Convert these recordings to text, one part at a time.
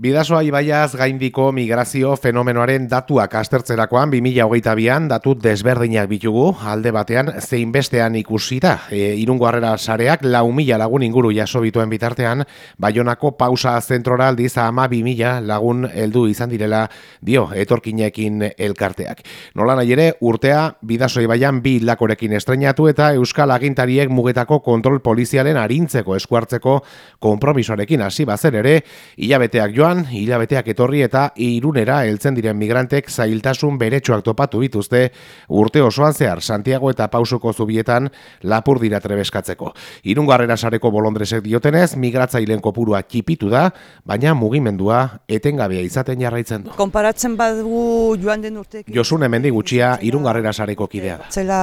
Bidasoa ibaiaz gaindiko migrazio fenomenoaren datuak astertzerakoan 2008an datu desberdinak bitugu, alde batean zein bestean ikusi da. E, irungo harrera sareak lau mila lagun inguru jaso bituen bitartean, Baionako pausa zentrora aldiz ama bi lagun heldu izan direla dio etorkinekin elkarteak. Nola nahi ere, urtea Bidasoa ibaian bi lakorekin estrenatu eta Euskal Agintariek mugetako kontrol polizialen arintzeko eskuartzeko kompromisoarekin hasi bazen ere, hilabeteak joan hilabeteak etorri eta irunera heltzen diren migrantek zailtasun beretsuak topatu dituzte urte osoan zehar Santiago eta Pausuko zubietan lapur dira trebeskatzeko. Irungo harrera sareko bolondresek diotenez, migratzailen kopurua txipitu da, baina mugimendua etengabea izaten jarraitzen du. Konparatzen badugu joan den urte... Josun hemendi gutxia irungo harrera sareko kidea da. Zela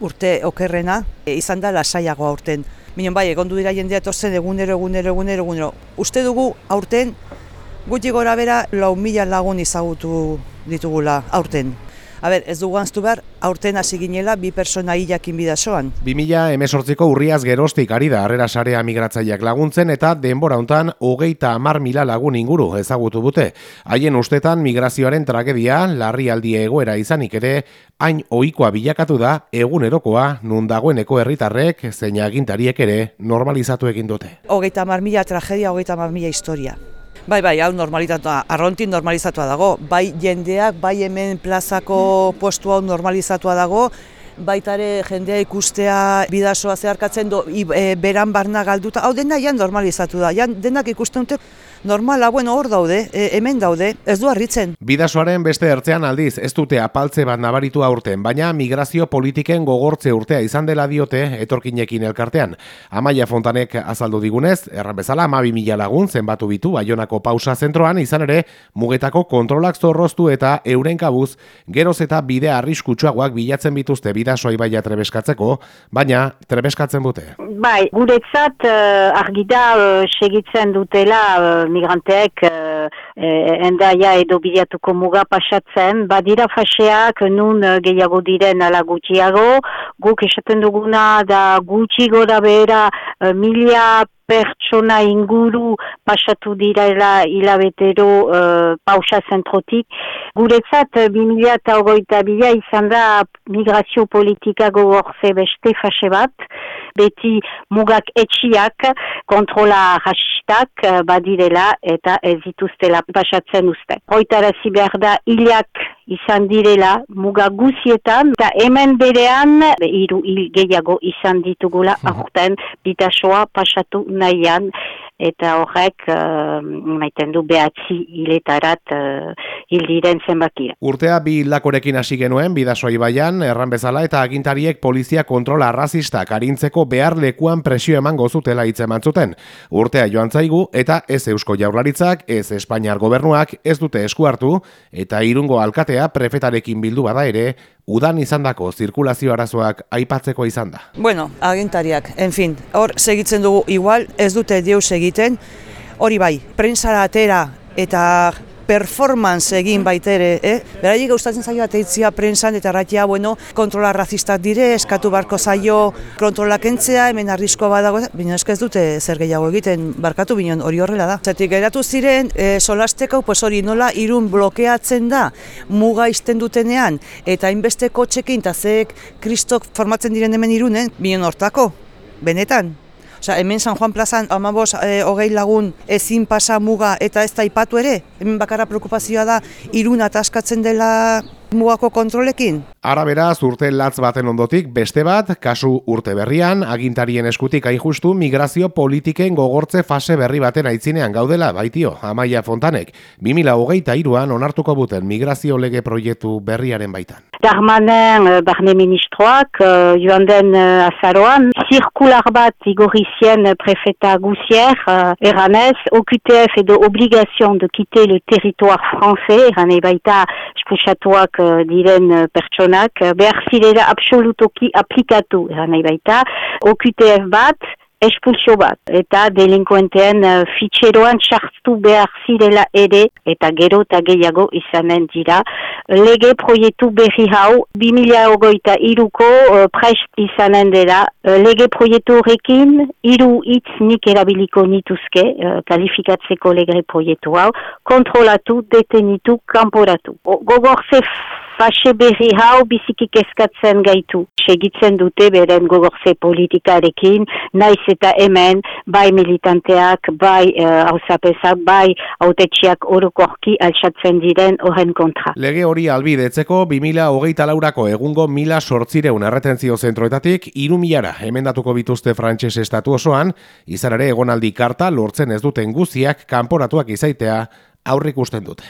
urte okerrena, e, izan da lasaiagoa urten. Minon bai, egondu dira jendea etortzen egunero, egunero, egunero, egunero. Uste dugu aurten Guti gora bera, lau mila lagun izagutu ditugula aurten. A ber, ez dugu anztu behar, aurten hasi ginela bi persona hilakin bidasoan. Bi mila emezortziko urriaz gerostik ari da harrera sarea migratzaileak laguntzen eta denbora hontan hogeita amar mila lagun inguru ezagutu bute. Haien ustetan migrazioaren tragedia, larri aldi egoera izanik ere, hain ohikoa bilakatu da egunerokoa nun dagoeneko herritarrek zein agintariek ere normalizatu egin dute. Hogeita amar mila tragedia, hogeita amar mila historia. Bai, bai, hau normalizatua, arrontin normalizatua dago. Bai jendeak, bai hemen plazako postu hau normalizatua dago, baitare jendea ikustea bidasoa zeharkatzen do, e, beran barna galduta, hau dena jan normalizatu da, jan denak ikusten dute normala, bueno, hor daude, e, hemen daude, ez du harritzen. Bidasoaren beste ertzean aldiz, ez dute apaltze bat nabaritu aurten, baina migrazio politiken gogortze urtea izan dela diote etorkinekin elkartean. Amaia Fontanek azaldu digunez, erran bezala, amabi mila lagun zenbatu bitu, baionako pausa zentroan, izan ere, mugetako kontrolak zorroztu eta euren kabuz, geroz eta bide arriskutsuagoak bilatzen bituzte bidasoa ibaia trebeskatzeko, baina trebeskatzen bute. Bai, guretzat uh, argida uh, segitzen dutela uh, migranteek uh, endaia edo bilatuko muga pasatzen, badira faseak nun uh, gehiago diren ala gutxiago, guk esaten duguna da gutxi gora behera uh, milia pertsona inguru pasatu direla hilabetero uh, pausa zentrotik. Guretzat, 2000 eta ogoita bila izan da migrazio politika gogorze beste fase bat, beti mugak etxiak kontrola rasistak badirela eta ez dituztela pasatzen uste. Hoitarazi behar da hilak izan direla muga guzietan, eta hemen berean, hiru hil gehiago izan ditugula, -huh. bitasoa pasatu nahian, eta horrek uh, maiten du behatzi hiletarat uh, hildiren zenbakia. Urtea bi lakorekin hasi genuen bidasoa ibaian, erran bezala eta agintariek polizia kontrola arrazistak arintzeko behar lekuan presio eman gozutela hitzeman zuten. Urtea joan zaigu eta ez eusko jaurlaritzak, ez Espainiar gobernuak ez dute esku hartu eta irungo alkatea prefetarekin bildu bada ere, udan izandako zirkulazio arazoak aipatzeko izan da. Bueno, agintariak, en fin, hor segitzen dugu igual, ez dute deus egiten, hori bai, prentsara atera eta performance egin baitere, eh? Beraiek gustatzen zaio ateitzia prensan eta ratia, bueno, kontrola razistak dire, eskatu barko zaio kontrola kentzea, hemen arrisko badago, baina ez dute zer gehiago egiten, barkatu bineon hori horrela da. Zertik geratu ziren, e, solasteko, pues hori nola irun blokeatzen da, muga izten dutenean, eta hainbeste kotxekin, eta zeek kristok formatzen diren hemen irunen, bineon hortako, benetan. Osa, hemen San Juan plazan amabos e, hogei lagun ezin pasa muga eta ez da ipatu ere? Hemen bakarra preokupazioa da iruna askatzen dela mugako kontrolekin? Arabera, urte latz baten ondotik, beste bat, kasu urte berrian, agintarien eskutik justu migrazio politiken gogortze fase berri baten aitzinean gaudela, baitio, Amaia Fontanek, 2008 iruan onartuko buten migrazio lege proiektu berriaren baitan. Darmanen, uh, barne ministroak, uh, joan den uh, azaroan, zirkular bat igorizien prefeta guzier, uh, eranez, OQTF edo obligazion de kite le territoire français, eranei baita, espusatuak uh, diren uh, pertsonak, behar zirela absolutoki aplikatu, eranei baita, OQTF bat, espulsio bat. Eta delinkuentean uh, fitxeroan sartu behar zirela ere, eta gero eta gehiago izanen dira. Lege proiektu berri hau, 2008 iruko uh, prest izanen dira. Uh, lege proiektu horrekin, iru hitz nik erabiliko nituzke, uh, kalifikatzeko lege proiektu hau, kontrolatu, detenitu, kanporatu. Gogorze Fase berri hau bizikik eskatzen gaitu. Segitzen dute beren gogorze politikarekin, naiz eta hemen, bai militanteak, bai uh, bai autetxiak orokorki altsatzen diren horren kontra. Lege hori albidetzeko 2000 hogeita laurako egungo mila sortzireun erretentzio zentroetatik irumiara emendatuko bituzte frantses estatu osoan, izan ere egonaldi karta lortzen ez duten guziak kanporatuak izaitea aurrik usten dute.